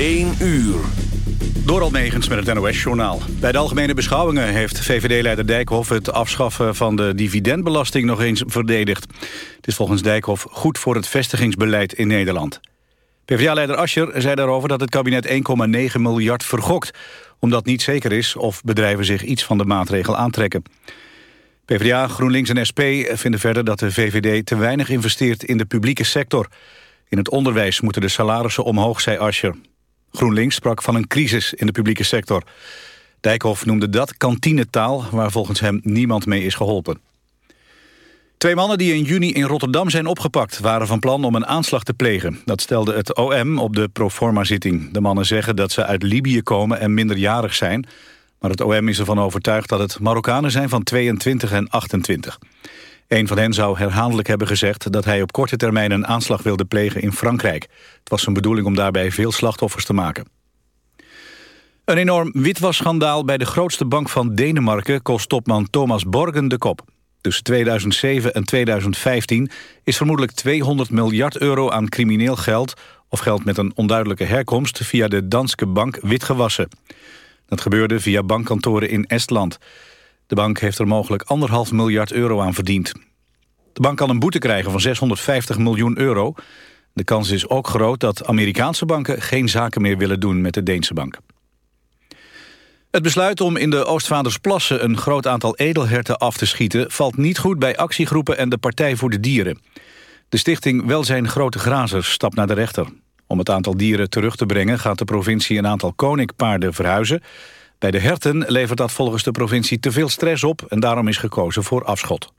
1 uur. Door Almegens met het NOS-journaal. Bij de algemene beschouwingen heeft VVD-leider Dijkhoff... het afschaffen van de dividendbelasting nog eens verdedigd. Het is volgens Dijkhoff goed voor het vestigingsbeleid in Nederland. PvdA-leider Ascher zei daarover dat het kabinet 1,9 miljard vergokt... omdat niet zeker is of bedrijven zich iets van de maatregel aantrekken. PvdA, GroenLinks en SP vinden verder dat de VVD te weinig investeert in de publieke sector. In het onderwijs moeten de salarissen omhoog, zei Ascher. GroenLinks sprak van een crisis in de publieke sector. Dijkhoff noemde dat kantinetaal, waar volgens hem niemand mee is geholpen. Twee mannen die in juni in Rotterdam zijn opgepakt... waren van plan om een aanslag te plegen. Dat stelde het OM op de proforma-zitting. De mannen zeggen dat ze uit Libië komen en minderjarig zijn... maar het OM is ervan overtuigd dat het Marokkanen zijn van 22 en 28. Een van hen zou herhaaldelijk hebben gezegd dat hij op korte termijn een aanslag wilde plegen in Frankrijk. Het was zijn bedoeling om daarbij veel slachtoffers te maken. Een enorm witwasschandaal bij de grootste bank van Denemarken kost topman Thomas Borgen de kop. Tussen 2007 en 2015 is vermoedelijk 200 miljard euro aan crimineel geld... of geld met een onduidelijke herkomst via de Danske Bank witgewassen. Dat gebeurde via bankkantoren in Estland. De bank heeft er mogelijk anderhalf miljard euro aan verdiend. De bank kan een boete krijgen van 650 miljoen euro. De kans is ook groot dat Amerikaanse banken geen zaken meer willen doen met de Deense bank. Het besluit om in de Oostvaardersplassen een groot aantal edelherten af te schieten... valt niet goed bij actiegroepen en de Partij voor de Dieren. De stichting Welzijn Grote Grazers stapt naar de rechter. Om het aantal dieren terug te brengen gaat de provincie een aantal koninkpaarden verhuizen... Bij de herten levert dat volgens de provincie te veel stress op... en daarom is gekozen voor afschot.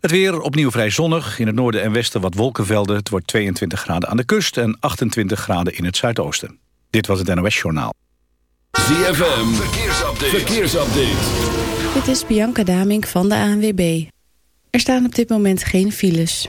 Het weer opnieuw vrij zonnig. In het noorden en westen wat wolkenvelden. Het wordt 22 graden aan de kust en 28 graden in het zuidoosten. Dit was het NOS Journaal. ZFM, verkeersupdate. verkeersupdate. Dit is Bianca Damink van de ANWB. Er staan op dit moment geen files.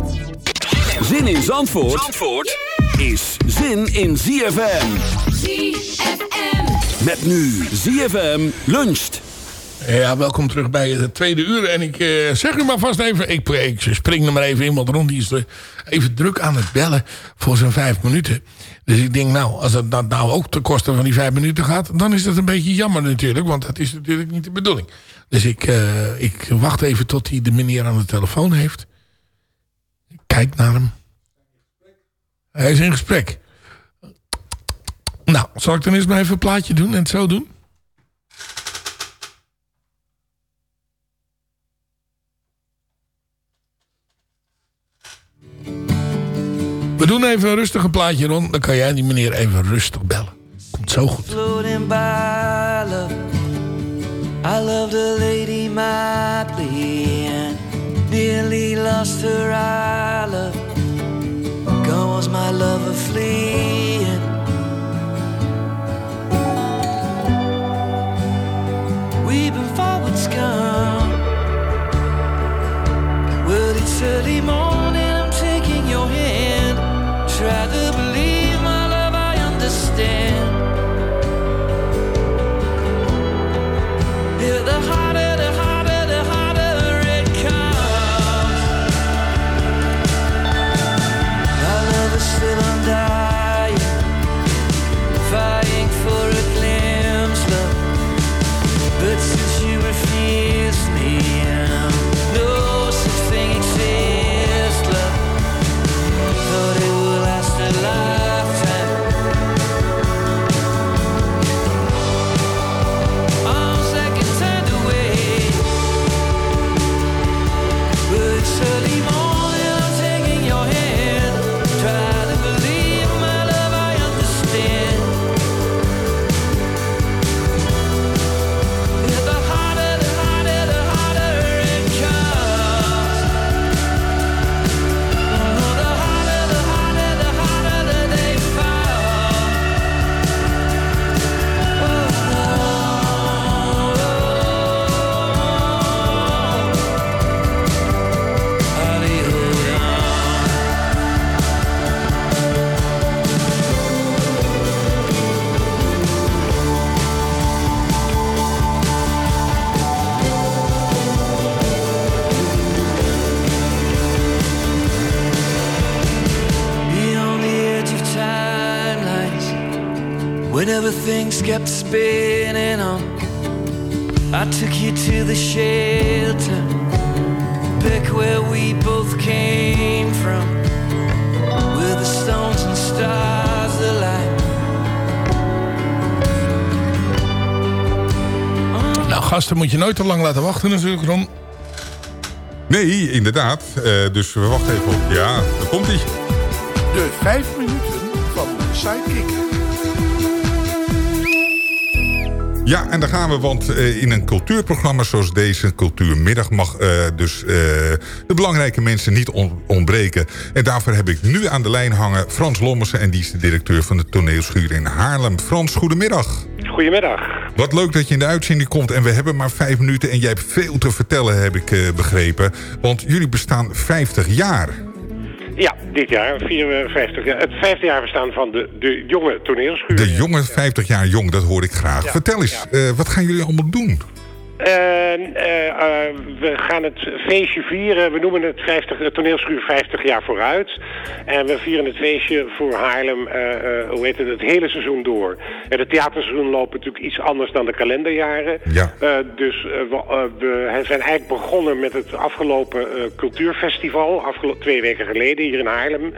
Zin in Zandvoort, Zandvoort is zin in ZFM. ZFM. Met nu ZFM luncht. Ja, welkom terug bij het tweede uur. En ik eh, zeg u maar vast even, ik, ik spring er maar even in, want rond die is er even druk aan het bellen voor zo'n vijf minuten. Dus ik denk nou, als het dat nou ook ten koste van die vijf minuten gaat, dan is dat een beetje jammer natuurlijk, want dat is natuurlijk niet de bedoeling. Dus ik, eh, ik wacht even tot hij de meneer aan de telefoon heeft. Kijk naar hem. Hij is in gesprek. Nou, zal ik dan eens maar even een plaatje doen en het zo doen? We doen even een rustig plaatje rond. Dan kan jij die meneer even rustig bellen. Komt zo goed. love. I loved a lady madly nearly lost her I love. Gone was my lover fleeing. Weeping forwards come. Well, it's early morning. Moet je nooit te lang laten wachten natuurlijk, Ron. Nee, inderdaad. Eh, dus we wachten even op. Ja, daar komt hij. De vijf minuten van de Sidekick. Ja, en daar gaan we, want eh, in een cultuurprogramma zoals deze Cultuurmiddag mag eh, dus eh, de belangrijke mensen niet on- ontbreken. En daarvoor heb ik nu aan de lijn hangen Frans Lommersen en die is de directeur van de toneelschuur in Haarlem. Frans, goedemiddag. Goedemiddag. Wat leuk dat je in de uitzending komt en we hebben maar vijf minuten en jij hebt veel te vertellen, heb ik eh, begrepen. Want jullie bestaan 50 jaar. Ja, dit jaar vieren we 50 jaar, het vijfde jaar bestaan van de, de jonge toneelschuur. De jonge 50 jaar jong, dat hoor ik graag. Ja, Vertel eens, eh, wat gaan jullie allemaal doen? Eh, eh, we gaan het feestje vieren. We noemen het 50, het toneelschuur 50 jaar vooruit. En we vieren het feestje voor Haarlem, eh, hoe heet het, het hele seizoen door. En de theaterseizoen lopen natuurlijk iets anders dan de kalenderjaren. Ja. Dus we, we zijn eigenlijk begonnen met het afgelopen cultuurfestival. Afgelo twee weken geleden hier in Haarlem.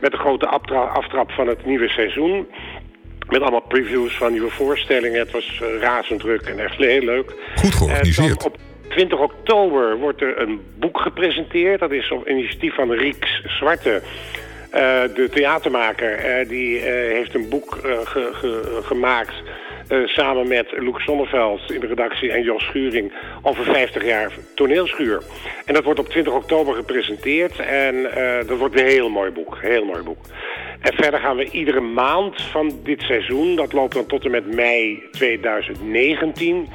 Met de grote aftra- aftrap van het nieuwe seizoen. Met allemaal previews van nieuwe voorstellingen. Het was eh, razend druk en echt heel leuk. Goed georganiseerd. Op 20 oktober wordt er een boek gepresenteerd. Dat is op initiatief van Rieks Zwarte. Eh, de theatermaker eh, die heeft een boek ge- ge- gemaakt... eh, samen met Loek Sonneveld in de redactie en Jos Schuring... over 50 jaar toneelschuur. En dat wordt op 20 oktober gepresenteerd. En eh, dat wordt een heel mooi boek. Heel mooi boek. En verder gaan we iedere maand van dit seizoen... dat loopt dan tot en met mei 2019...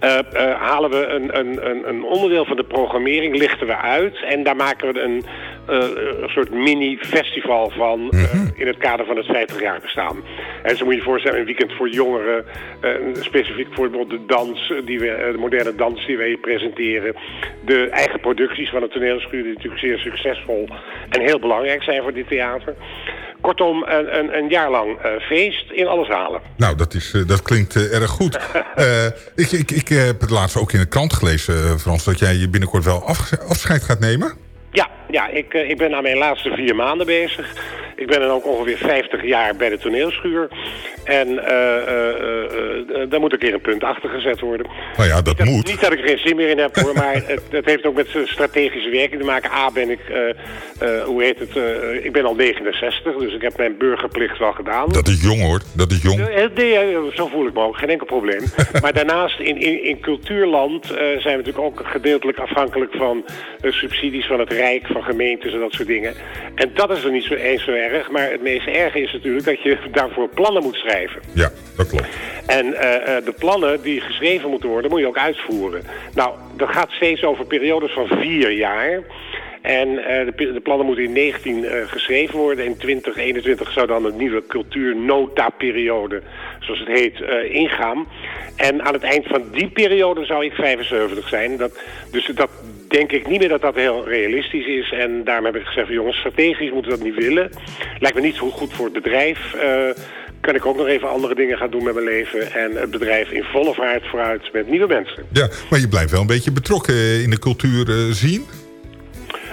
Eh, halen we een, een, een, onderdeel van de programmering, lichten we uit. En daar maken we een, een soort mini-festival van eh, in het kader van het 50 jaar bestaan. En zo moet je je voorstellen, een weekend voor jongeren. eh, specifiek voor bijvoorbeeld de dans, eh, die we, eh, de moderne dans die wij presenteren. De eigen producties van het toneelschuur, die natuurlijk zeer succesvol en heel belangrijk zijn voor dit theater. Kortom, een, een, een jaar lang eh, feest in alle zalen. Nou, dat, is, eh, dat klinkt eh, erg goed. Eh, ik, ik, ik heb het laatst ook in de krant gelezen, eh, Frans... dat jij je binnenkort wel af- afscheid gaat nemen. Ja, ja ik, eh, ik ben aan mijn laatste vier maanden bezig. Ik ben dan ook ongeveer 50 jaar bij de toneelschuur. En eh, daar moet een keer een punt achter gezet worden. Nou ja, dat moet. Niet dat ik er geen zin meer in heb hoor, maar het, het heeft ook met strategische werking te maken. A, ben ik, hoe heet het, ik ben al 69, dus ik heb mijn burgerplicht wel gedaan. Dat is jong hoor, dat is jong. Nee, zo voel ik me ook, geen enkel probleem. maar daarnaast, in, in, in cultuurland zijn we natuurlijk ook gedeeltelijk afhankelijk van subsidies van het Rijk, van gemeentes en dat soort dingen. En dat is er niet zo eens zo erg, maar het meest erge is natuurlijk dat je daarvoor plannen moet schrijven. Ja, dat klopt. En eh, eh, de plannen die geschreven moeten worden, moet je ook uitvoeren. Nou, dat gaat steeds over periodes van vier jaar. En eh, de, plannen moeten in 19 eh, geschreven worden. In 2021 zou dan een nieuwe cultuurnota-periode, zoals het heet, ingaan. En aan het eind van die periode zou ik 75 zijn. Dat, dus dat denk ik niet meer dat dat heel realistisch is. En daarom heb ik gezegd, jongens, strategisch moeten we dat niet willen. Lijkt me niet zo goed voor het bedrijf. Eh, kan ik ook nog even andere dingen gaan doen met mijn leven. En het bedrijf in volle vaart vooruit met nieuwe mensen. Ja, maar je blijft wel een beetje betrokken eh, in de cultuur eh, zien.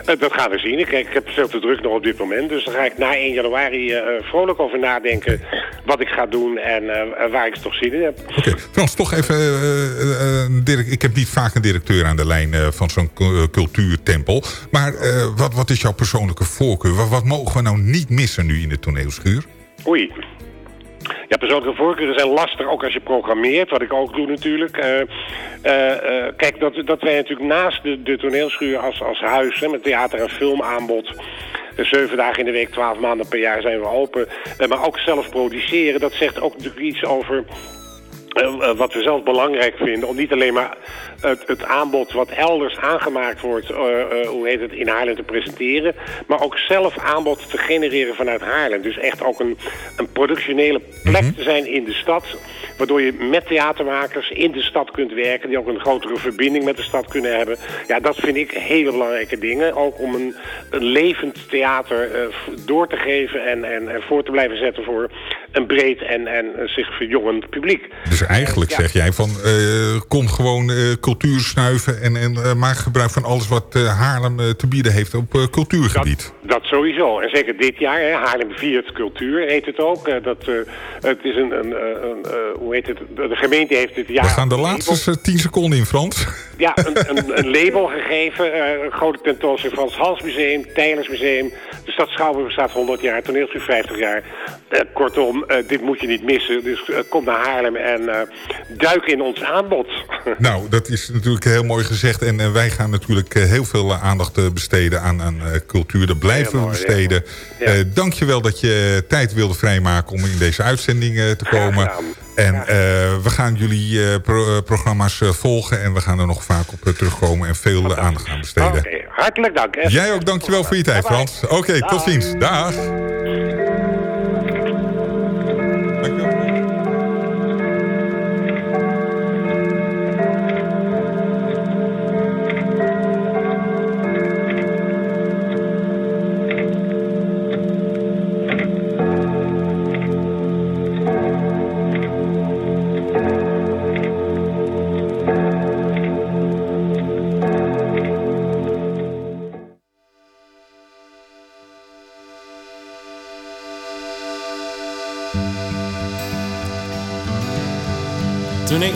Eh, dat gaan we zien. Ik, ik heb veel te druk nog op dit moment. Dus daar ga ik na 1 januari eh, vrolijk over nadenken wat ik ga doen en eh, waar ik toch zin in heb. Oké, Frans, toch even... direct, ik heb niet vaak een directeur aan de lijn van zo'n cu- cultuurtempel. Maar wat, wat is jouw persoonlijke voorkeur? Wat, wat mogen we nou niet missen nu in de toneelschuur? Oei. Ja, persoonlijke voorkeuren zijn lastig, ook als je programmeert, wat ik ook doe natuurlijk. Eh, eh, eh, kijk, dat, dat wij natuurlijk naast de, de toneelschuur als, als huis, hè, met theater- en filmaanbod... zeven dagen in de week, twaalf maanden per jaar zijn we open. maar ook zelf produceren, dat zegt ook natuurlijk iets over... eh, eh, wat we zelf belangrijk vinden, om niet alleen maar het, het aanbod wat elders aangemaakt wordt, eh, hoe heet het, in Haarlem te presenteren, maar ook zelf aanbod te genereren vanuit Haarlem. Dus echt ook een, een productionele plek te zijn in de stad, waardoor je met theatermakers in de stad kunt werken, die ook een grotere verbinding met de stad kunnen hebben. Ja, dat vind ik hele belangrijke dingen, ook om een, een levend theater door te geven en, en, en voor te blijven zetten voor een breed en, en zich verjongend publiek. Dus eigenlijk Ja. zeg jij van eh, kom gewoon eh, cultuur snuiven en, en eh, maak gebruik van alles wat Haarlem te bieden heeft op cultuurgebied. Dat sowieso. En zeker dit jaar, hè, Haarlem viert cultuur heet het ook. Dat, het is een, een, een, hoe heet het, de gemeente heeft dit jaar... We gaan de laatste tien seconden in Frans. Ja, een, een, een label gegeven. een grote tentoonstelling van het Hans Museum, Tijlers Museum. De stad Schouwburg bestaat 100 jaar, toneelstuur 50 jaar. Eh, eh, dit moet je niet missen. Dus eh, kom naar Haarlem en eh, duik in ons aanbod. Nou, dat is natuurlijk heel mooi gezegd. En wij gaan natuurlijk heel veel aandacht besteden aan, aan cultuur. Dat blijven we besteden. Dank je wel dat je tijd wilde vrijmaken om in deze uitzending te komen. En we gaan jullie pro- programma's volgen. En we gaan er nog vaak op terugkomen en veel aandacht aan besteden. Oké, hartelijk dank. Jij ook, dankjewel voor je tijd. Frans. Oké, tot ziens. Dag.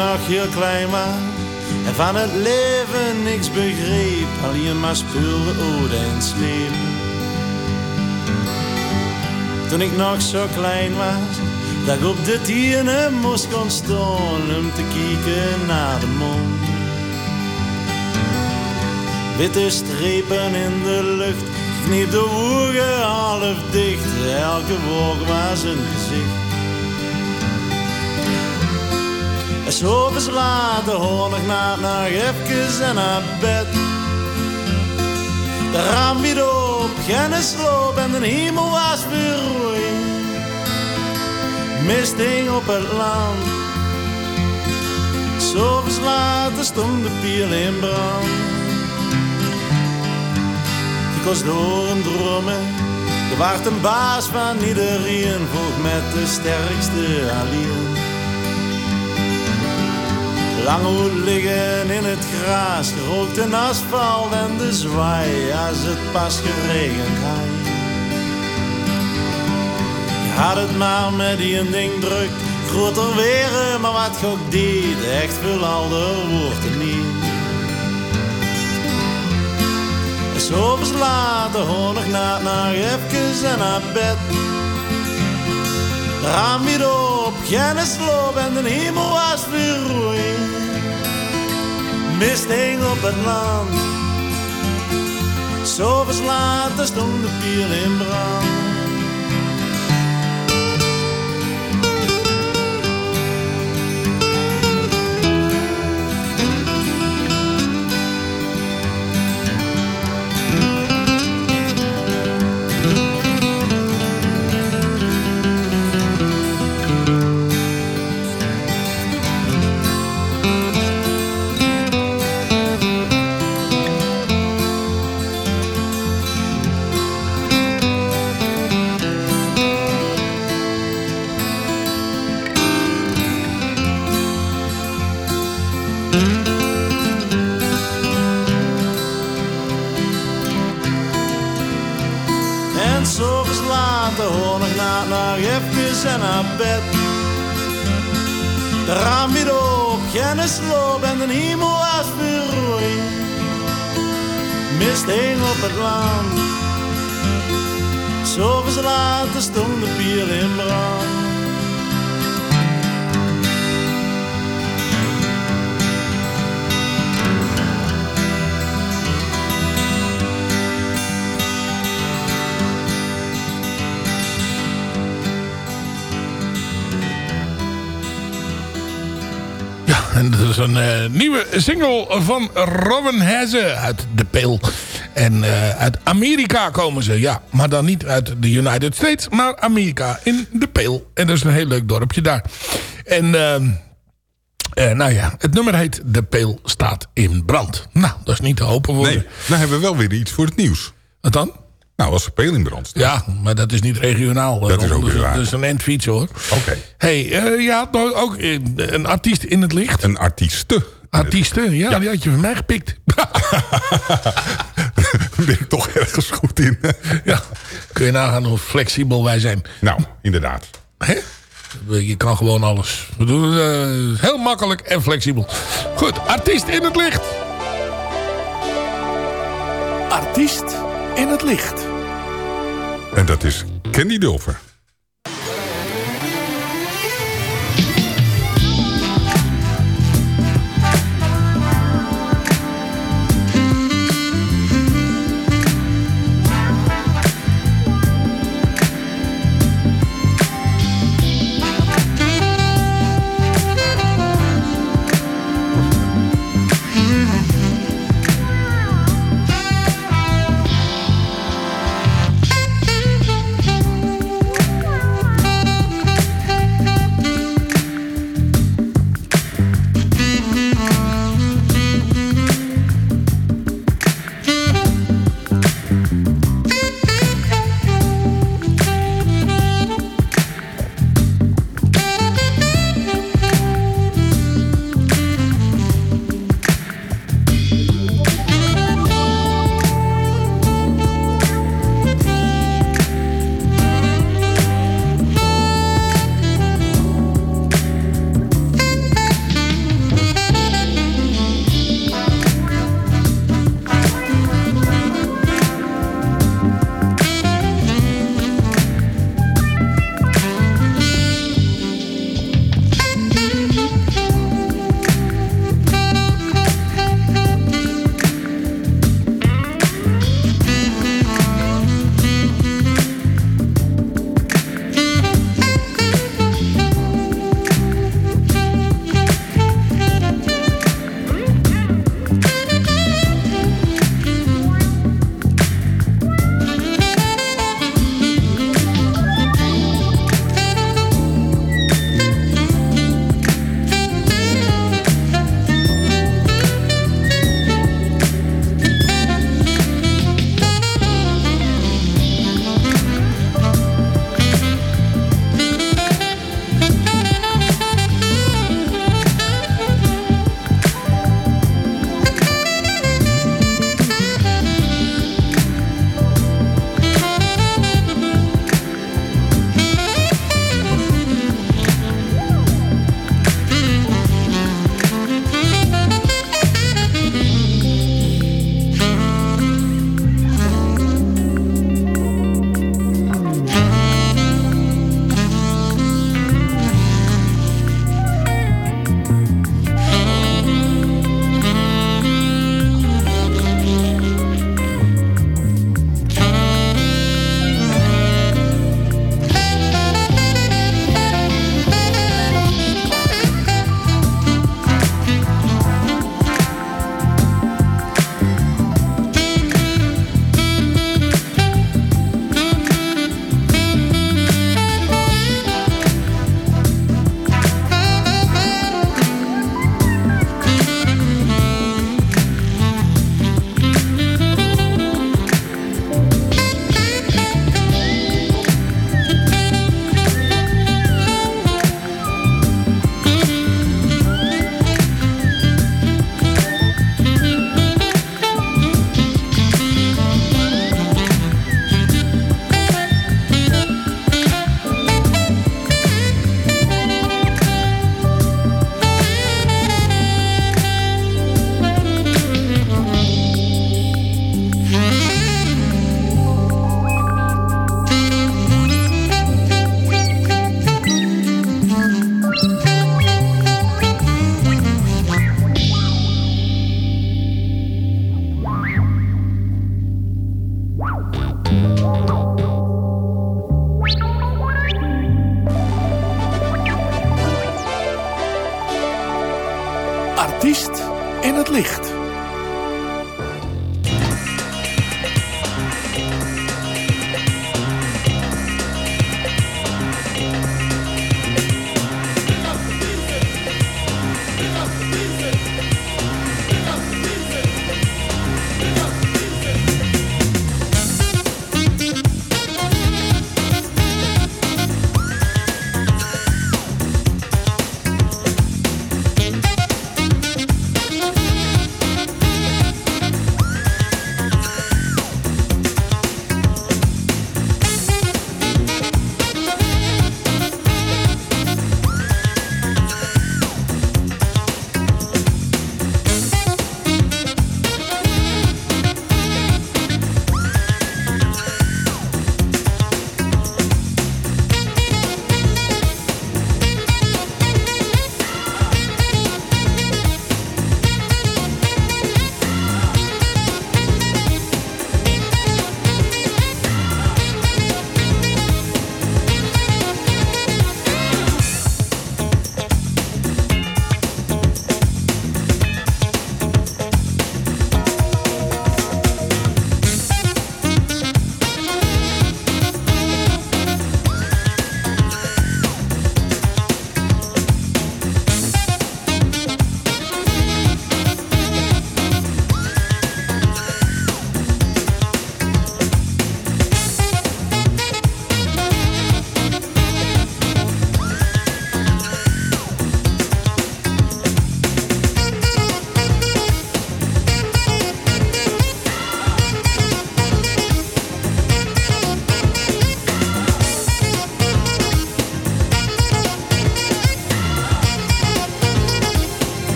Nog heel klein was en van het leven niks begreep, alleen maar speelde ode en sneeuw. Toen ik nog zo klein was, dat ik op de tienen moest gaan staan om te kijken naar de mond. Witte strepen in de lucht, kniep de ogen half dicht, elke wolk was een gezicht. En s'avonds later hoor ik na en naar bed. De raam weer op, geen sloop en de hemel was weer rooi. Mist hing op het land. S'avonds later stond de pier in brand. Ik was door een dromen. Er wacht een baas van iedereen, volg met de sterkste alleen. Lang hoed liggen in het gras, gerookt en asfalt en de zwaai als het pas geregend had. Je had het maar met die een ding druk, groter weer, maar wat ook deed, echt veel alder wordt het niet. S'avonds later hoor nog na nog even en naar bed. Raam weer op, geen sloop en de hemel was weer rooi. Mist hing op het land. S'avonds later stond de pier in brand. Nieuwe single van Robin Hezze uit De Peel. En eh, uit Amerika komen ze, ja. Maar dan niet uit de United States, maar Amerika in De Peel. En dat is een heel leuk dorpje daar. En ehm, eh, nou ja, het nummer heet De Peel staat in brand. Nou, dat is niet te hopen voor Nee, nou hebben we wel weer iets voor het nieuws. Wat dan? Nou, als peel in brand staat. Ja, maar dat is niet regionaal. Dat is ook dus. Dat is een endfiets hoor. Oké. hey, eh, je had nou ook een artiest in het licht. Een artieste. Artiesten, ja, die had je van mij gepikt. Daar ben ik toch ergens goed in. ja, kun je nagaan hoe flexibel wij zijn. Nou, inderdaad. Hè? Je kan gewoon alles. We doen het eh, heel makkelijk en flexibel. Goed, artiest in het licht. Artiest in het licht. En dat is Candy Dulfer.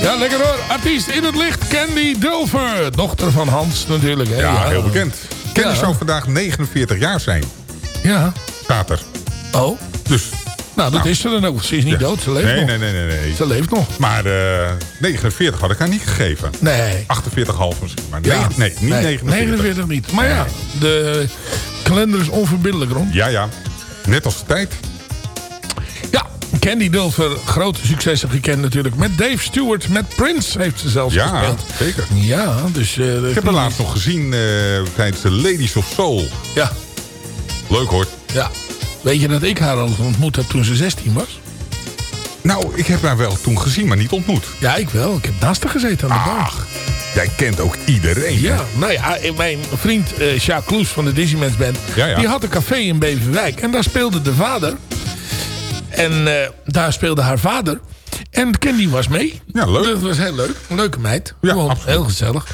Lekker hoor. Artiest in het licht, Candy Dulfer. Dochter van Hans natuurlijk. Hè? Ja, heel bekend. Candy Ja. zou vandaag 49 jaar zijn. Ja. Staat er. Oh. Dus. Nou, dat is ze dan ook. Ze is niet Ja. dood, ze leeft nee, nog. Nee, nee, nee, nee. Ze leeft nog. Maar eh 49 had ik haar niet gegeven. Nee. 48,5 misschien. Maar Ja. negen- nee, niet 49. 49 niet. Maar ja, de kalender is onverbiddelijk rond. Ja, ja. Net als de tijd. Ja, Candy Dulfer, grote successen gekend natuurlijk. Met Dave Stewart, met Prince heeft ze zelfs Ja, gespeeld. zeker. Ja, dus... eh, Ik heb haar laatst nog gezien eh, tijdens de Ladies of Soul. Ja. Leuk hoor. Ja. Weet je dat ik haar al ontmoet heb toen ze 16 was? Nou, ik heb haar wel toen gezien, maar niet ontmoet. Ja, ik wel. Ik heb naast haar gezeten aan de bar. Jij kent ook iedereen. Ja, nou ja, mijn vriend eh Sjaak Kloes van de Disneyman's Band... Ja, ja. die had een café in Beverwijk. En daar speelde de vader. En eh, daar speelde haar vader. En Candy was mee. Ja, leuk. Dat was heel leuk. Leuke meid. Ja, Gewoon absoluut. heel gezellig.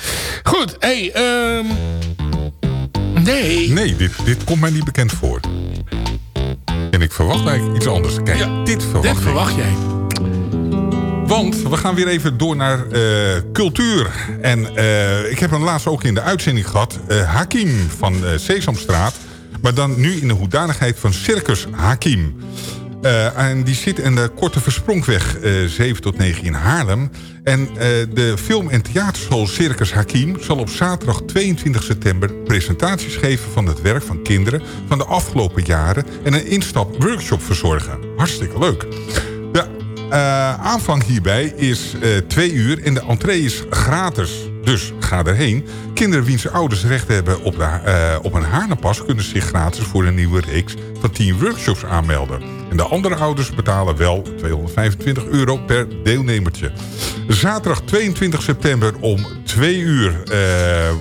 Goed, hey, ehm nee. Nee, dit, dit komt mij niet bekend voor. En ik verwacht eigenlijk iets anders. Kijk, dit verwacht Dit verwacht jij. Want we gaan weer even door naar eh, cultuur. En eh, ik heb hem laatst ook in de uitzending gehad. eh, Hakim van Sesamstraat. Maar dan nu in de hoedanigheid van Circus Hakim. Eh, en die zit in de Korte Versprongweg eh 7 tot 9 in Haarlem. En eh, de film- en theaterschool Circus Hakim... zal op zaterdag 22 september presentaties geven van het werk van kinderen... van de afgelopen jaren en een instap-workshop verzorgen. Hartstikke leuk. De aanvang hierbij is eh twee uur en de entree is gratis. Dus ga erheen. Kinderen wiens ouders recht hebben op, de, eh, op een haarnenpas... kunnen zich gratis voor een nieuwe reeks van 10 workshops aanmelden. En de andere ouders betalen wel 225 euro per deelnemertje. Zaterdag 22 september om 2 uur eh,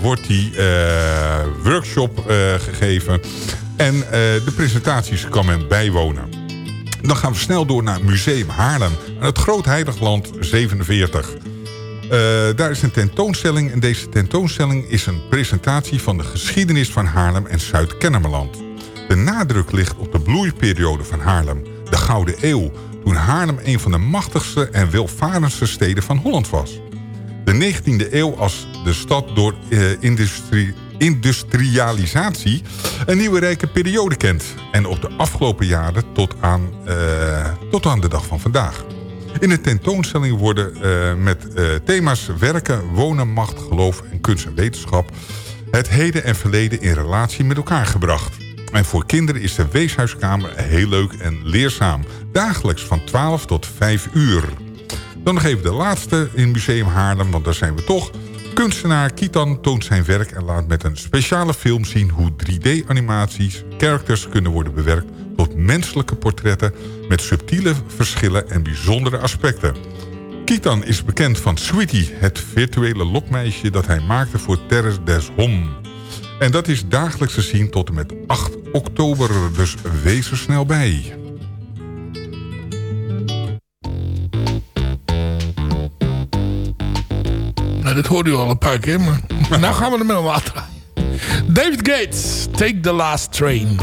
wordt die eh, workshop gegeven. En de presentaties kan men bijwonen. Dan gaan we snel door naar Museum Haarlem. Aan het Groot Heiligland 47. Eh, daar is een tentoonstelling en deze tentoonstelling is een presentatie van de geschiedenis van Haarlem en Zuid-Kennemerland. De nadruk ligt op de bloeiperiode van Haarlem, de Gouden Eeuw, toen Haarlem een van de machtigste en welvarendste steden van Holland was. De 19e eeuw als de stad door eh, industrie, industrialisatie een nieuwe rijke periode kent. En op de afgelopen jaren tot aan, eh, tot aan de dag van vandaag. In de tentoonstelling worden eh, met eh, thema's werken, wonen, macht, geloof en kunst en wetenschap... het heden en verleden in relatie met elkaar gebracht. En voor kinderen is de weeshuiskamer heel leuk en leerzaam. Dagelijks van 12 tot 5 uur. Dan nog even de laatste in Museum Haarlem, want daar zijn we toch. Kunstenaar Kitan toont zijn werk en laat met een speciale film zien... hoe 3D-animaties, characters kunnen worden bewerkt... tot menselijke portretten met subtiele verschillen en bijzondere aspecten. Kitan is bekend van Sweetie, het virtuele lokmeisje... dat hij maakte voor Terres des Hom. En dat is dagelijks te zien tot en met 8 oktober, dus wees er snel bij. Nou, dit hoorde u al een paar keer, maar nou gaan we er met hem draaien. David Gates, Take the Last Train.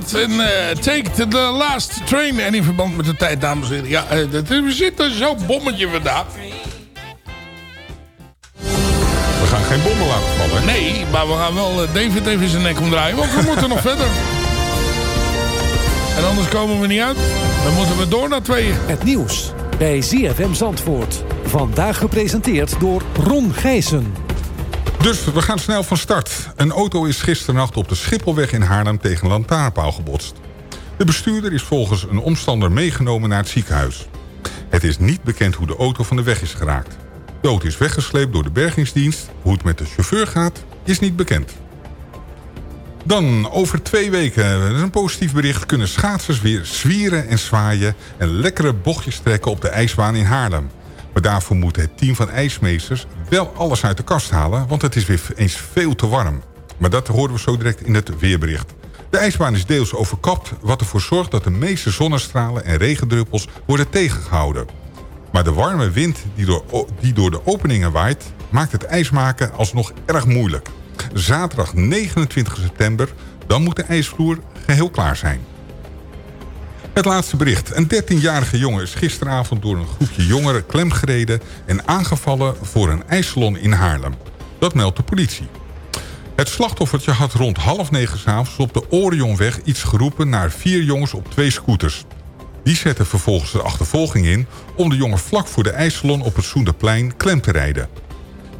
Dat. En eh, Take the Last Train. En in verband met de tijd, dames en heren. Ja, dat, we zitten zo'n bommetje vandaag. We gaan geen bommen laten vallen. Nee, maar we gaan wel eh, David even zijn nek omdraaien. Want we moeten nog verder. En anders komen we niet uit. Dan moeten we door naar tweeën. Het nieuws bij ZFM Zandvoort. Vandaag gepresenteerd door Ron Gijssen. Dus we gaan snel van start. Een auto is gisternacht op de Schipholweg in Haarlem tegen een lantaarnpaal gebotst. De bestuurder is volgens een omstander meegenomen naar het ziekenhuis. Het is niet bekend hoe de auto van de weg is geraakt. De auto is weggesleept door de bergingsdienst. Hoe het met de chauffeur gaat, is niet bekend. Dan over twee weken, dat is een positief bericht... kunnen schaatsers weer zwieren en zwaaien... en lekkere bochtjes trekken op de ijsbaan in Haarlem. Maar daarvoor moet het team van ijsmeesters wel alles uit de kast halen... want het is weer eens veel te warm. Maar dat horen we zo direct in het weerbericht. De ijsbaan is deels overkapt, wat ervoor zorgt dat de meeste zonnestralen en regendruppels worden tegengehouden. Maar de warme wind die door, die door de openingen waait, maakt het ijsmaken alsnog erg moeilijk. Zaterdag 29 september, dan moet de ijsvloer geheel klaar zijn. Het laatste bericht. Een 13-jarige jongen is gisteravond door een groepje jongeren klemgereden... en aangevallen voor een ijssalon in Haarlem. Dat meldt de politie. Het slachtoffertje had rond half negen s'avonds op de Orionweg iets geroepen... naar vier jongens op twee scooters. Die zetten vervolgens de achtervolging in... om de jongen vlak voor de ijssalon op het Soenderplein klem te rijden.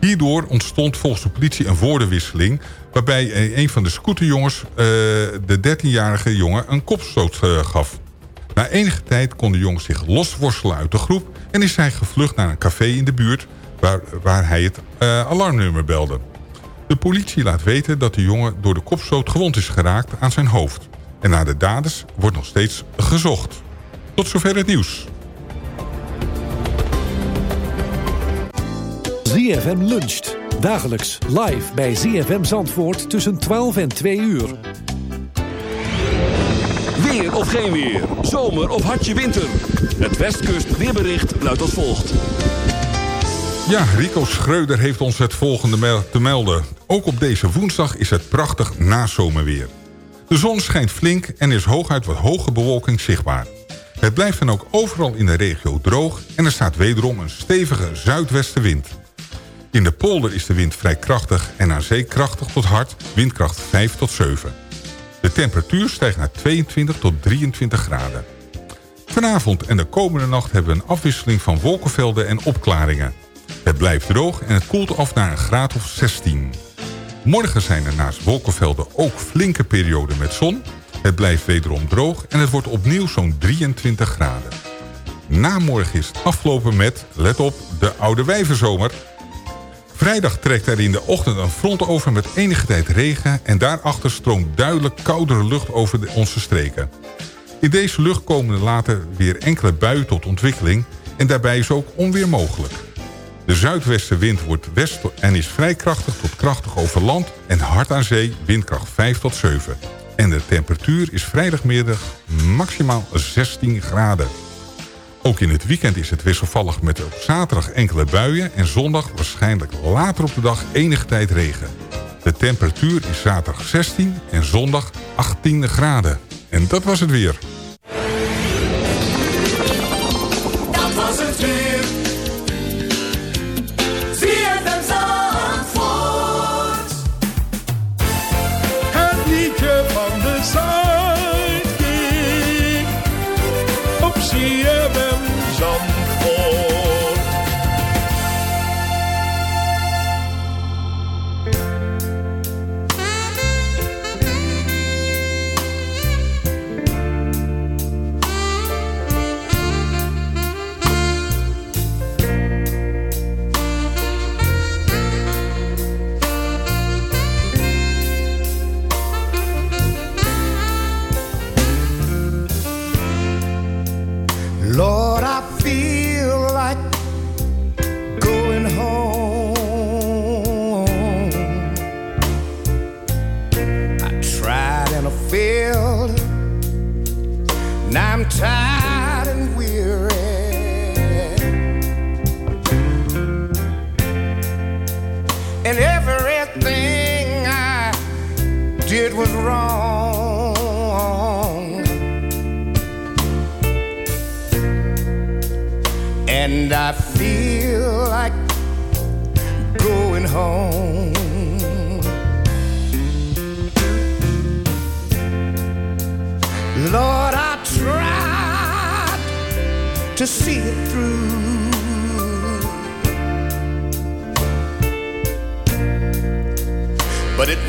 Hierdoor ontstond volgens de politie een woordenwisseling... waarbij eh, een van de scooterjongens uh, de 13-jarige jongen een kopstoot uh, gaf. Na enige tijd kon de jongen zich losworstelen uit de groep... en is hij gevlucht naar een café in de buurt... waar, waar hij het uh, alarmnummer belde. De politie laat weten dat de jongen door de kopstoot gewond is geraakt aan zijn hoofd. En naar de daders wordt nog steeds gezocht. Tot zover het nieuws. ZFM luncht. Dagelijks live bij ZFM Zandvoort tussen 12 en 2 uur. Weer of geen weer. Zomer of hartje winter. Het Westkust weerbericht luidt als volgt. Ja, Rico Schreuder heeft ons het volgende te melden. Ook op deze woensdag is het prachtig nazomerweer. De zon schijnt flink en is hooguit wat hoge bewolking zichtbaar. Het blijft dan ook overal in de regio droog... en er staat wederom een stevige zuidwestenwind. In de polder is de wind vrij krachtig en aan zee krachtig tot hard... windkracht 5 tot 7. De temperatuur stijgt naar 22 tot 23 graden. Vanavond en de komende nacht hebben we een afwisseling van wolkenvelden en opklaringen. Het blijft droog en het koelt af naar een graad of 16. Morgen zijn er naast wolkenvelden ook flinke perioden met zon. Het blijft wederom droog en het wordt opnieuw zo'n 23 graden. Na morgen is het afgelopen met, let op, de oude wijvenzomer. Vrijdag trekt er in de ochtend een front over met enige tijd regen... en daarachter stroomt duidelijk koudere lucht over onze streken. In deze lucht komen er later weer enkele buien tot ontwikkeling... en daarbij is ook onweer mogelijk. De zuidwestenwind wordt west en is vrij krachtig tot krachtig over land... en hard aan zee, windkracht 5 tot 7. En de temperatuur is vrijdagmiddag maximaal 16 graden. Ook in het weekend is het wisselvallig met op zaterdag enkele buien... en zondag waarschijnlijk later op de dag enige tijd regen. De temperatuur is zaterdag 16 en zondag 18 graden. En dat was het weer. Op CFM Zandvoort.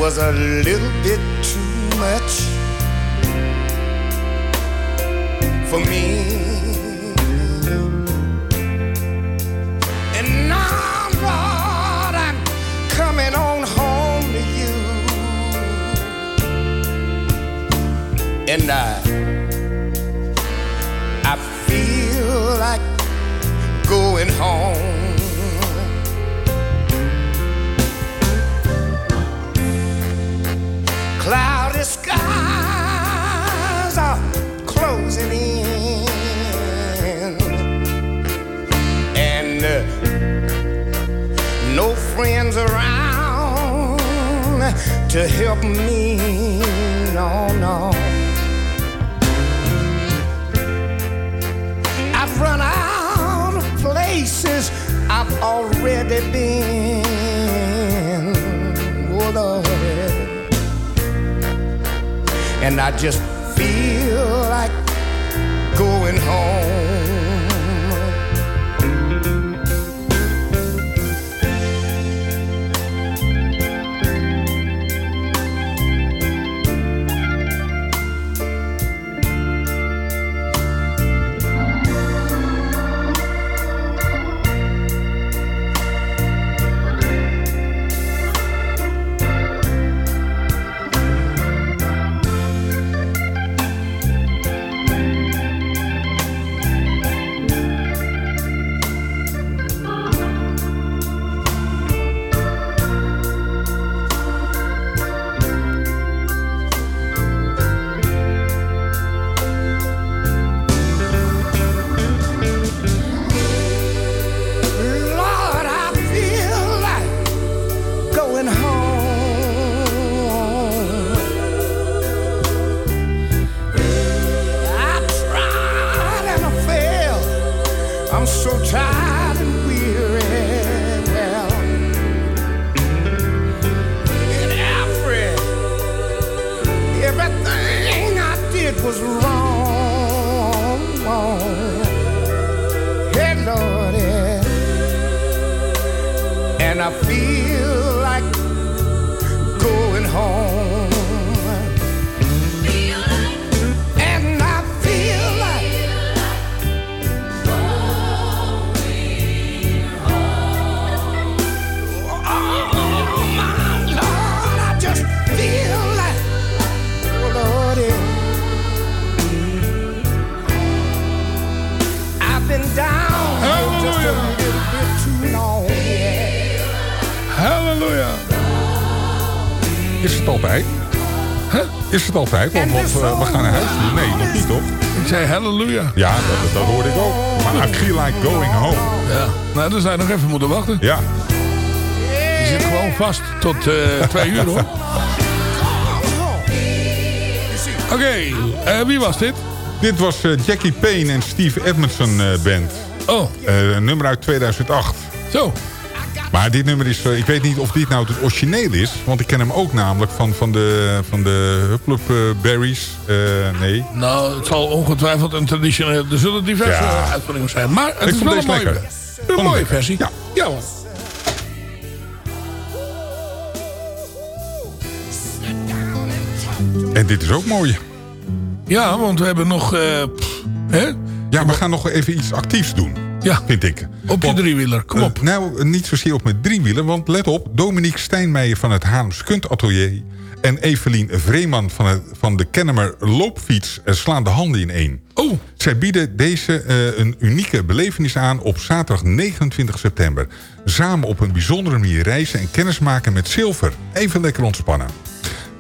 Was a little bit too much for me. And now, I'm coming on home to you. And I, I feel like going home. To help me. No, no. I've run out of places I've already been. Oh, Lord. And I just feel like going home. I feel Is het altijd? Is het altijd? Want, want, eh, we gaan naar huis. Nee, nog niet toch? Ik zei halleluja. Ja, dat, dat hoorde ik ook. Maar I feel like going home. Ja. Nou, dan zou je nog even moeten wachten. Ja. Die zit gewoon vast tot eh, twee uur hoor. Oké, eh, wie was dit? Dit was Jackie Payne en Steve Edmondson Band. Oh. Een nummer uit 2008. Zo. Maar dit nummer is... eh, ik weet niet of dit nou het origineel is. Want ik ken hem ook namelijk van, van de, van de Hupplup Berries. Eh, nee. Nou, het zal ongetwijfeld een traditioneel... Er zullen diverse Ja. uitvoeringen zijn. Maar het Ik is wel een mooie, lekker. een mooie lekker. versie. Ja. ja. En dit is ook mooi. Ja, want we hebben nog... eh, pff, hè? Ja, we gaan nog even iets actiefs doen. Ja. Vind ik. Op je driewieler, kom op. Eh, nou, niet zozeer op mijn driewieler. Want let op, Dominique Stijnmeijer van het Haarlems Kunstatelier... en Evelien Vreeman van, het, van de Kennemer Loopfiets eh, slaan de handen in één. Oh. Zij bieden deze eh, een unieke belevenis aan op zaterdag 29 september. Samen op een bijzondere manier reizen en kennismaken met zilver. Even lekker ontspannen.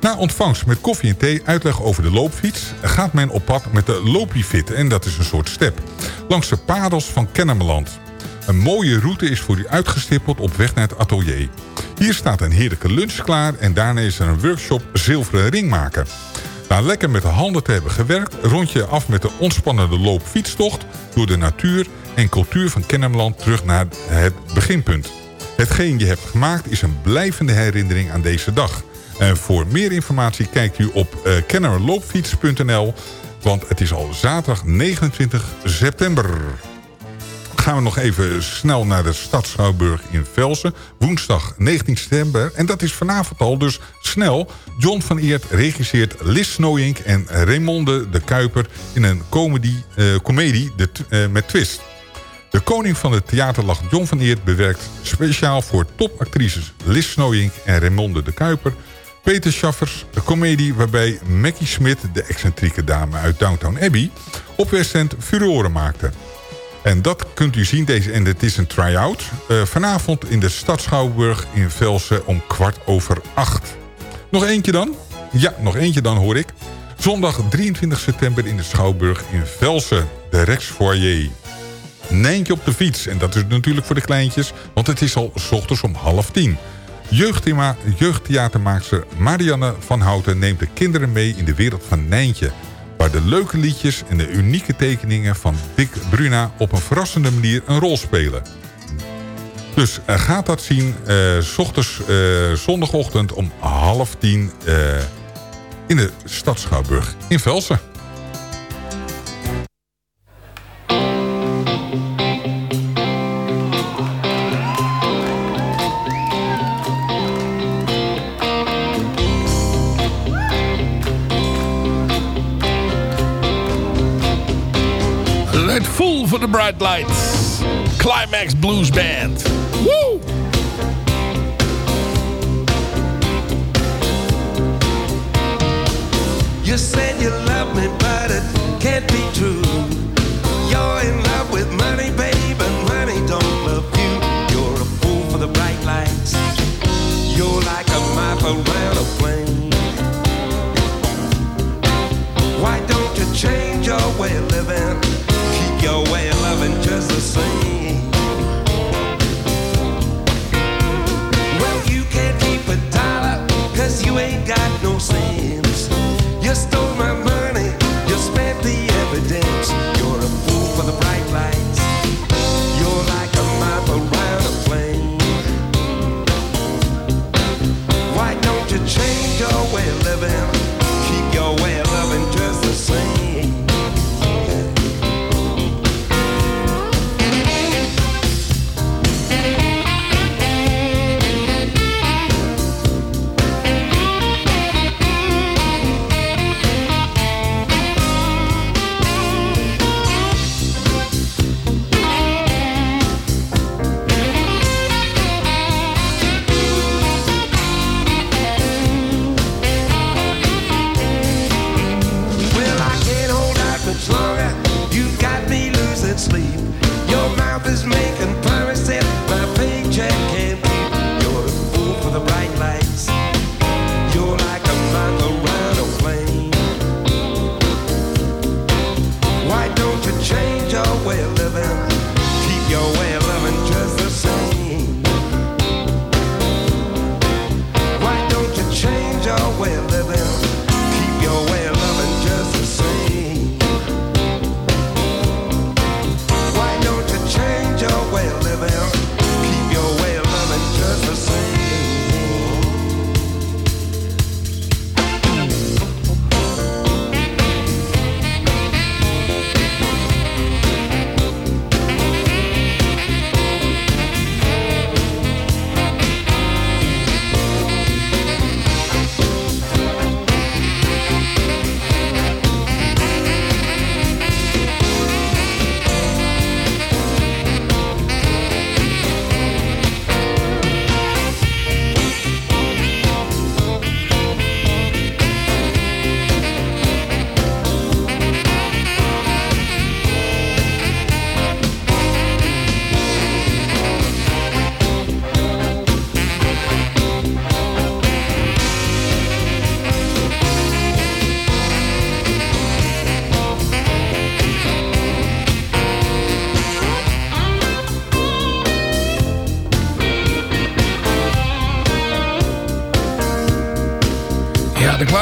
Na ontvangst met koffie en thee, uitleg over de loopfiets... gaat men op pad met de Loopifit. En dat is een soort step. Langs de padels van Kennemerland. Een mooie route is voor u uitgestippeld op weg naar het atelier. Hier staat een heerlijke lunch klaar... en daarna is er een workshop zilveren ring maken. Na lekker met de handen te hebben gewerkt... rond je af met de ontspannende loopfietstocht... door de natuur en cultuur van Kennemerland terug naar het beginpunt. Hetgeen je hebt gemaakt is een blijvende herinnering aan deze dag. En voor meer informatie kijkt u op uh, kennemerloopfiets.nl... want het is al zaterdag 29 september. Gaan we nog even snel naar de stad Schouwburg in Velsen. Woensdag 19 september. En dat is vanavond al, dus snel. John van Eert regisseert Lis Snooyink en Raymonde de Kuiper... in een comedy, uh, comedie de, uh, met twist. De koning van het theaterlach John van Eert bewerkt speciaal voor topactrices Lis Snooyink en Raymonde de Kuiper... Peter Schaffers, een komedie waarbij Mackie Smit, de excentrieke dame uit Downtown Abbey... op West End furoren maakte. En dat kunt u zien, deze, en het is een try-out... Uh, vanavond in de Stad Schouwburg in Velsen om kwart over acht. Nog eentje dan? Ja, nog eentje dan hoor ik. Zondag 23 september in de Schouwburg in Velsen, de Rex. Nijntje op de fiets, en dat is natuurlijk voor de kleintjes... want het is al ochtends om half tien... Jeugdthema, jeugdtheatermaakster Marianne van Houten neemt de kinderen mee in de wereld van Nijntje. Waar de leuke liedjes en de unieke tekeningen van Dick Bruna op een verrassende manier een rol spelen. Dus uh, gaat dat zien, s ochtends, uh, zondagochtend om half tien in de Stad Schouwburg in Velsen. Full for the Bright Lights. Climax Blues Band. Woo! You said you love me, but it can't be true. You're in love with money, babe, and money don't love you. You're a fool for the bright lights. You're like a map around a plane. Why don't you change your way of living? Your way of loving just the same. Well, you can't keep a dollar, cause you ain't got no sense. You stole my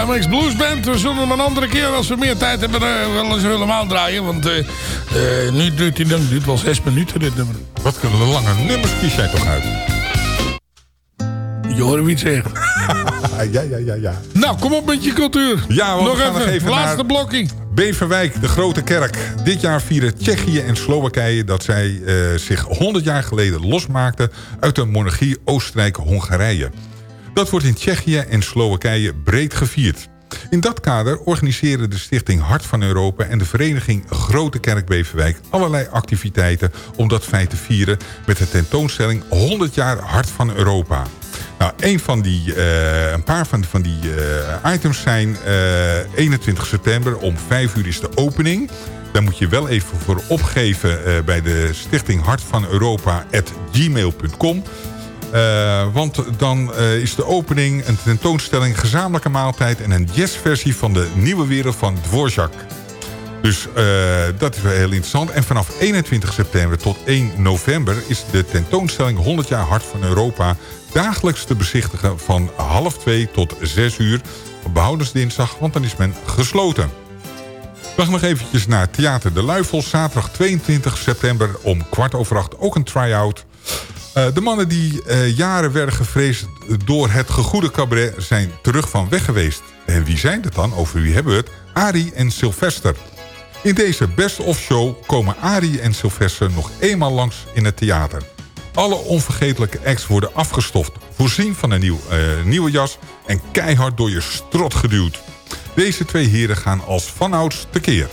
Climax Blues Band. We zullen hem een andere keer, als we meer tijd hebben, eh, wel eens helemaal draaien. Want eh, eh, nu duurt hij dan duurt wel zes minuten, dit nummer. Wat een lange nummers kies jij toch uit? Je hoort wie het zeggen. ja, ja, ja, ja. Nou, kom op met je cultuur. Ja, want nog we gaan even. nog even laatste naar- blokje. Beverwijk, de Grote Kerk. Dit jaar vieren Tsjechië en Slowakije dat zij zich 100 jaar geleden losmaakten... uit de monarchie Oostenrijk-Hongarije. Dat wordt in Tsjechië en Slowakije breed gevierd. In dat kader organiseren de stichting Hart van Europa... en de vereniging Grote Kerk Beverwijk allerlei activiteiten... om dat feit te vieren met de tentoonstelling 100 jaar Hart van Europa... Nou, een, van die, eh, een paar van, van die eh, items zijn eh, 21 september om 5 uur is de opening. Daar moet je wel even voor opgeven eh, bij de stichting Hart van Europa gmail.com. Eh, want dan eh, is de opening een tentoonstelling gezamenlijke maaltijd... en een jazzversie van de nieuwe wereld van Dvorak. Dus eh, dat is wel heel interessant. En vanaf 21 september tot 1 november is de tentoonstelling 100 jaar Hart van Europa... dagelijks te bezichtigen van half 2 tot 6 uur op Behoudensdinsdag, want dan is men gesloten. We nog eventjes naar Theater de Luifel. Zaterdag 22 september om kwart over acht ook een try-out. Eh, de mannen die eh, jaren werden gevreesd door het gegoede cabaret... zijn terug van weg geweest. En wie zijn het dan? Over wie hebben we het? Arie en Sylvester. In deze best-of show komen Arie en Sylvester nog eenmaal langs in het theater. Alle onvergetelijke acts worden afgestoft, voorzien van een nieuw, eh, nieuwe jas... en keihard door je strot geduwd. Deze twee heren gaan als vanouds tekeer.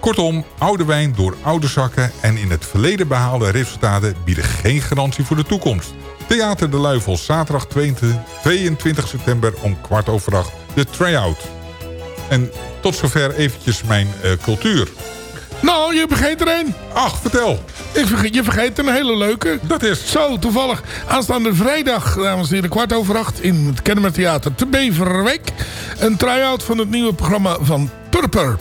Kortom, oude wijn door oude zakken... en in het verleden behaalde resultaten bieden geen garantie voor de toekomst. Theater de Luifel, zaterdag 22 22 september om kwart over acht, de try-out. En tot zover eventjes mijn eh, cultuur. Nou, je vergeet er één. Ach, vertel. Ik vergeet, je vergeet een hele leuke. Dat is. Zo, toevallig. Aanstaande vrijdag, dames en heren, kwart over acht... in het Kennemer Theater te Beverwijk. Een try-out van het nieuwe programma van Purper.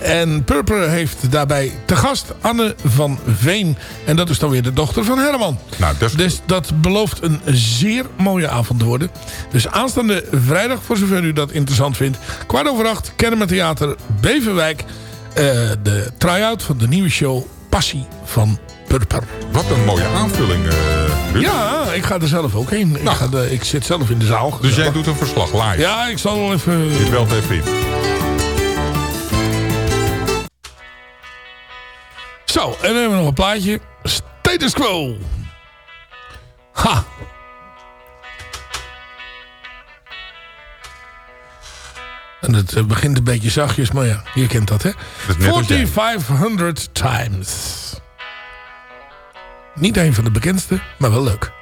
En Purper heeft daarbij te gast Anne van Veen. En dat is dan weer de dochter van Herman. Nou, Dus dat belooft een zeer mooie avond te worden. Dus aanstaande vrijdag, voor zover u dat interessant vindt... kwart over acht, Kennemer Theater Beverwijk... eh, de try-out van de nieuwe show Passie van Purper. Wat een mooie aanvulling, Ruud. Ja, ik ga er zelf ook heen. Ik, ga de, ik zit zelf in de zaal. Dus jij doet een verslag live? Ja, ik zal wel even... Dit wel even in. Zo, en dan hebben we nog een plaatje. Status Quo. Ha. En het eh, begint een beetje zachtjes, maar ja, je kent dat, hè? is net als jij. 4500 times. Niet een van de bekendste, maar wel leuk.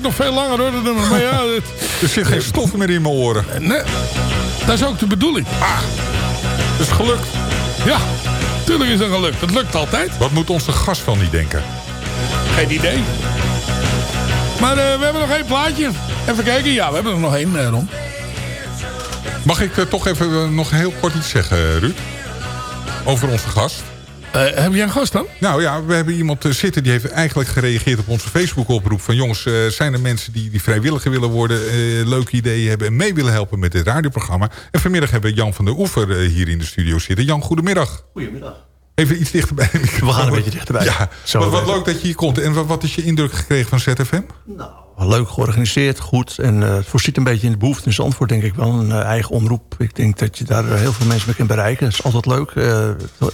Duurt nog veel langer hoor, dat nummer. Maar ja, dit... Er zit geen stof meer in mijn oren. Nee, dat is ook de bedoeling. Ah, het is gelukt. Ja, tuurlijk is dat gelukt. Het lukt altijd. Wat moet onze gast van niet denken? Geen idee. Maar eh, we hebben nog één plaatje. Even kijken. Ja, we hebben er nog één, uh, Ron. Mag ik eh, toch even eh, nog heel kort iets zeggen, Ruud? Over onze gast. Eh, heb jij een gast dan? Nou ja, we hebben iemand eh, zitten die heeft eigenlijk gereageerd op onze Facebook-oproep. Van jongens, eh, zijn er mensen die, die vrijwilliger willen worden, eh, leuke ideeën hebben en mee willen helpen met dit radioprogramma. En vanmiddag hebben we Jan van der Oever hier in de studio zitten. Jan, goedemiddag. Goedemiddag. Even iets dichterbij. We gaan een beetje dichterbij. Ja, Zo wat, wat leuk dat je hier komt. En wat, wat is je indruk gekregen van ZFM? Leuk georganiseerd, goed. En eh, het voorziet een beetje in de behoefte in Zandvoort, denk ik wel. Een eh, eigen omroep. Ik denk dat je daar eh, heel veel mensen mee kunt bereiken. Dat is altijd leuk.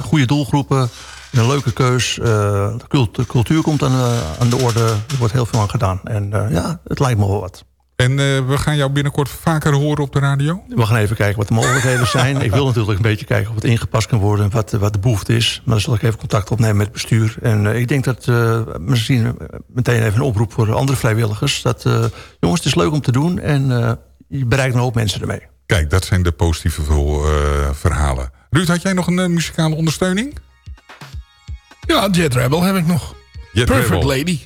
Goede doelgroepen, een leuke keus. De cult- de cultuur komt aan, de orde. Er wordt heel veel aan gedaan. En ja, het lijkt me wel wat. En eh, we gaan jou binnenkort vaker horen op de radio? We gaan even kijken wat de mogelijkheden zijn. ik wil natuurlijk een beetje kijken of het ingepast kan worden... wat, wat de behoefte is. Maar dan zal ik even contact opnemen met het bestuur. En eh, ik denk dat eh, misschien eh, meteen even een oproep voor andere vrijwilligers. Dat, eh, jongens, het is leuk om te doen. En eh, je bereikt een hoop mensen ermee. Kijk, dat zijn de positieve eh, verhalen. Ruud, had jij nog een eh, muzikale ondersteuning? Ja, Jet Rebel heb ik nog. Jet Perfect Rebel. Lady.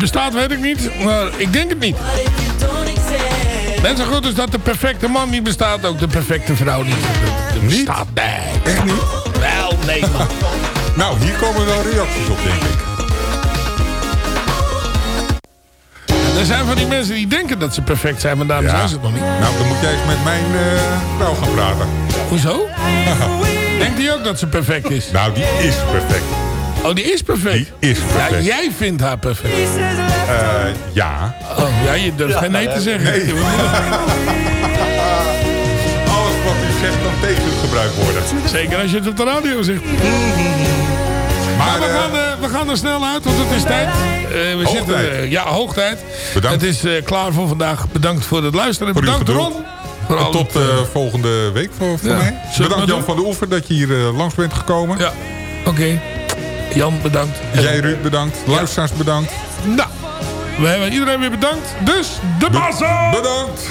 Bestaat, weet ik niet. Maar ik denk het niet. Net zo goed als dat de perfecte man niet bestaat, ook de perfecte vrouw niet. Dat bestaat, nee. Echt niet? Wel, nee man. Nou, hier komen wel reacties op, denk ik. Er zijn van die mensen die denken dat ze perfect zijn, maar daarom Ja. zijn ze het nog niet. Nou, dan moet jij eens met mijn eh, vrouw gaan praten. Hoezo? Denkt die ook dat ze perfect is? Nou, die is perfect. Oh, die is perfect? Die is perfect. Ja, jij vindt haar perfect. Eh, ja. Oh, ja, je durft geen nee te zeggen. Nee. Alles wat u zegt kan tegen gebruikt worden. Zeker als je het op de radio zegt. Maar we gaan, eh, we gaan er snel uit, want het is tijd. Eh, we Hoogtijd. zitten, eh, ja, hoogtijd. Bedankt. Het is eh, klaar voor vandaag. Bedankt voor het luisteren. Voor Bedankt. Ron. En tot eh, volgende week voor, voor Ja. mij. Bedankt Jan van de Oever dat je hier eh, langs bent gekomen. Ja, oké. Jan, bedankt. Jij Ruud, bedankt. Luisteraars, bedankt. Nou, we hebben iedereen weer bedankt. Dus, de massa! Bedankt.